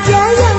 加油